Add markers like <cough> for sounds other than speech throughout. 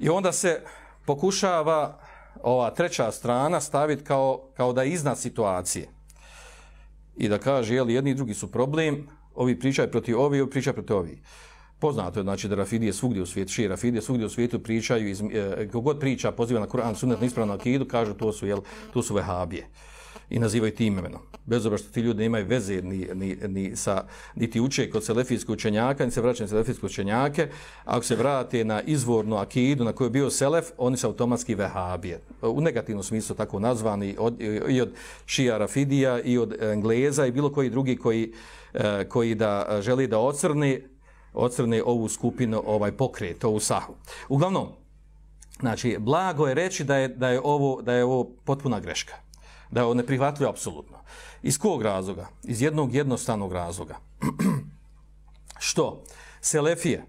I onda se pokušava ova treća strana staviti kao, kao da je iznad situacije. I da kaže, jel, jedni i drugi su problem, ovi pričaju protiv ovi, ovi pričaju protiv ovi. Poznato je, znači, da Rafidije svugdje u svijetu, šije Rafidije svugdje u svijetu pričaju, iz, e, kogod priča, poziva na Kur'an, sunet, na ispravnu akidu, kažu, to su, jel, to su vehabije i nazivaju tim imenom. Bez obra što ti ljudi nemaju veze ni, ni, ni sa, niti uče kod selefijskog učenjaka, ni se vraćaju na selefijske učenjake, ako se vrate na izvornu akidu na kojoj je bio selef, oni su automatski vehabije. U negativnom smislu tako nazvani od, i od šija Rafidija i od Engleza i bilo koji drugi koji, e, koji da želi da ocrni ocrne ovu skupinu, ovaj pokret, ovu sahu. Uglavnom, znači, blago je reći da je, da je, ovo, da je ovo potpuna greška da je on neprihvatljivo apsolutno. Iz kog razloga? Iz jednog jednostavnog razloga. <clears throat> Što? Selefije,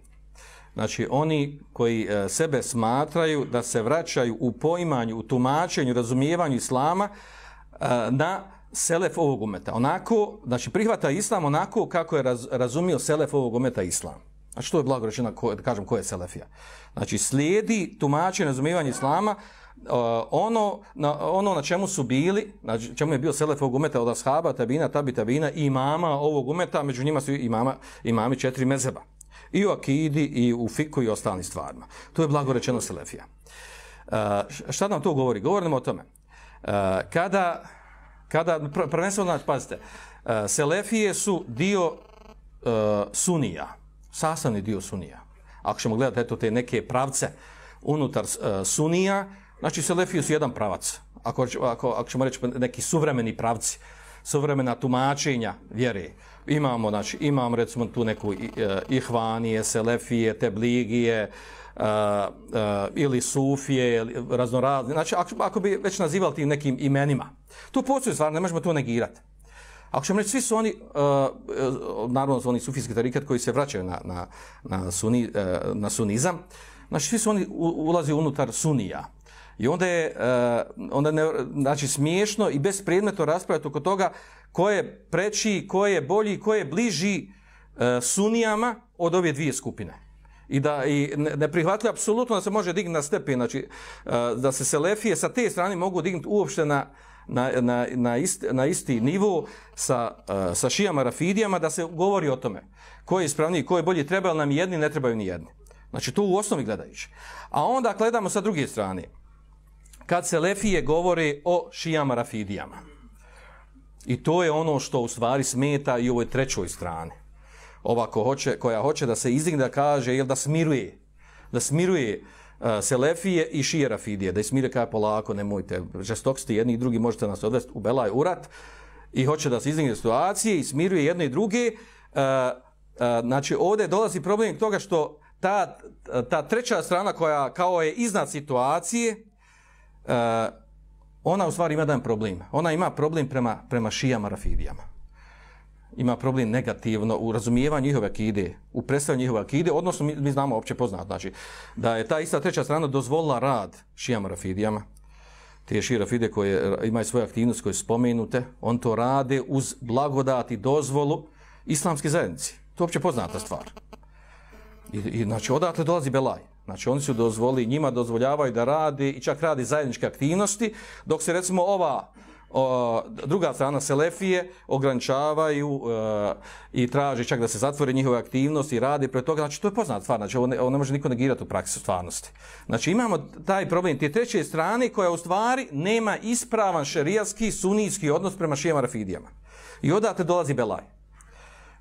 znači oni koji e, sebe smatraju da se vraćaju u poimanju, u tumačenju, razumijevanju islama e, na selef ovog umeta. Onako, znači prihvata islam onako kako je raz, razumio selef ovog umeta islam. Znači, A što je blago rečeno, ko, kažem, ko je selefija? Znači, slijedi tumačenje, razumijevanje islama, ono, na, ono na čemu su bili, na čemu je bio selef ovog umeta od ashaba, tabina, tabi, tabina i imama ovog umeta, među njima su imama, imami četiri mezeba. I u akidi, i u fiku, i ostalim stvarima. To je blago rečeno selefija. Uh, šta nam to govori? Govorimo o tome. Uh, kada, kada prvenstveno, pazite, uh, selefije su dio uh, sunija, sastavni dio sunija. Ako ćemo gledati eto, te neke pravce unutar uh, sunija, znači selefije su jedan pravac. Ako, ako, ako ćemo reći neki suvremeni pravci, suvremena tumačenja vjere, imamo, znači, imamo recimo tu neku eh, ihvanije, selefije, tebligije, uh, uh, ili sufije, ili raznorazne, znači ako, ako bi već nazivali tim nekim imenima, to postoji stvar, ne možemo to negirati. Ako ćemo reći, svi su oni, uh, naravno su oni sufijski tarikat koji se vraćaju na, na, na, suni, uh, na sunizam, znači svi su oni u, ulazi unutar sunija. I onda je, uh, onda ne, znači, smiješno i bez predmeta raspravljati oko toga ko je preći, ko je bolji, ko je bliži uh, sunijama od ove dvije skupine. I da i ne, prihvatili apsolutno da se može dignuti na stepen, znači uh, da se selefije sa te strane mogu dignuti uopšte na, na, na, na, isti, na isti nivo sa, uh, sa šijama rafidijama da se govori o tome ko je ispravniji, ko je bolji, trebaju nam jedni, ne trebaju ni jedni. Znači to u osnovi gledajući. A onda gledamo sa druge strane. Kad se lefije govore o šijama rafidijama. I to je ono što u stvari smeta i u ovoj trećoj strani. Ova ko hoće, koja hoće da se izdigne da kaže ili da smiruje. Da smiruje e, uh, Selefije i Šije Rafidije, da je smire kaj polako, nemojte, žestoksti jedni i drugi možete nas odvesti u Belaj urat i hoće da se izdigne situacije i smiruje jedne i druge. E, e, znači, ovdje dolazi problem toga što ta, ta treća strana koja kao je iznad situacije, Eh, ona u stvari ima jedan problem. Ona ima problem prema, prema Šijama Rafidijama ima problem negativno u razumijevanju njihove akide, u predstavljanju njihove akide, odnosno mi, mi znamo opće poznat, znači, da je ta ista treća strana dozvolila rad šijama rafidijama, te šije rafide koje eh, imaju svoju aktivnost koje spomenute, on to rade uz blagodat i dozvolu islamske zajednici. To je opće poznata stvar. I, i znači, odatle dolazi Belaj. Znači, oni su dozvoli, njima dozvoljavaju da rade i čak radi zajedničke aktivnosti, dok se recimo ova o, druga strana Selefije ograničavaju uh, i traži čak da se zatvore njihove aktivnosti i radi pre toga. Znači, to je poznat stvar. Znači, ovo ne, ovo ne može niko negirati u praksi stvarnosti. Znači, imamo taj problem te treće strane koja u stvari nema ispravan šerijatski, sunijski odnos prema šijama rafidijama. I odate dolazi Belaj.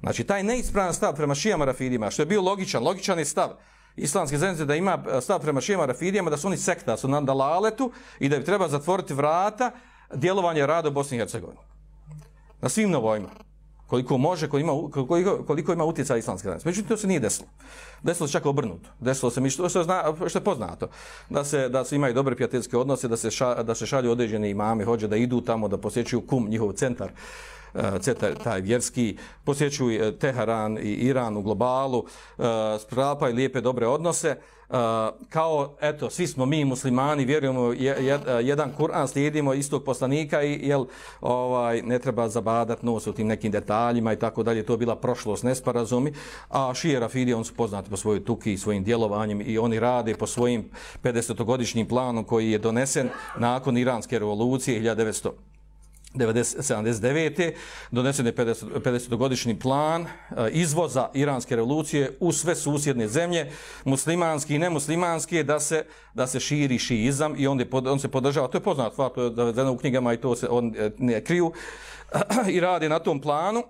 Znači, taj neispravan stav prema šijama rafidijama, što je bio logičan, logičan je stav islamske zajednice da ima e, stav prema šijama rafidijama, da su oni sekta, su na dalaletu i da bi treba zatvoriti vrata djelovanje rada u Bosni i Hercegovini. Na svim novojima. Koliko može, koliko ima, koliko, koliko ima utjeca islamske zajednice. Međutim, to se nije desilo. Desilo se čak obrnuto. Desilo se mi što, što, zna, što je poznato. Da se, da se imaju dobre prijateljske odnose, da se, ša, da se šalju određeni imami, hođe da idu tamo, da posjećuju kum, njihov centar E, taj, taj vjerski, posjećuju e, Teheran i Iran u globalu, e, sprapaju lijepe dobre odnose, kao, eto, svi smo mi muslimani, vjerujemo jedan Kur'an, slijedimo istog poslanika i jel, ovaj, ne treba zabadat nos u tim nekim detaljima i tako dalje, to je bila prošlost, nesporazumi, a šije Rafidi, on su poznati po svojoj tuki i svojim djelovanjem i oni rade po svojim 50-godišnjim planom koji je donesen nakon iranske revolucije 1900 1979. donesen je 50-godišnji plan eh, izvoza iranske revolucije u sve susjedne zemlje, muslimanski i nemuslimanski, da se, da se širi šiizam i on, je, on se podržava. To je poznat, to je da u knjigama i to se on eh, ne kriju <clears throat> i radi na tom planu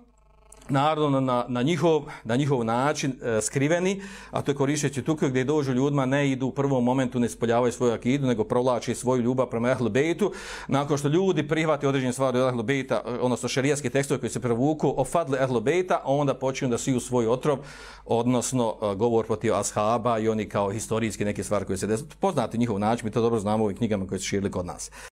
naravno na, na, njihov, na njihov način e, skriveni, a to je korišteći tukve gdje dođu ljudima, ne idu u prvom momentu, ne ispoljavaju svoju akidu, nego provlači svoju ljubav prema Ehlu Bejtu. Nakon što ljudi prihvati određene stvari od Ehlu Bejta, e, odnosno šarijaske tekstove koji se prevuku o fadle Ehlu Bejta, onda počinju da siju svoj otrov, odnosno e, govor protiv ashaba i oni kao historijski neke stvari koje se desu. Poznate njihov način, mi to dobro znamo u ovim knjigama koje su širili kod nas.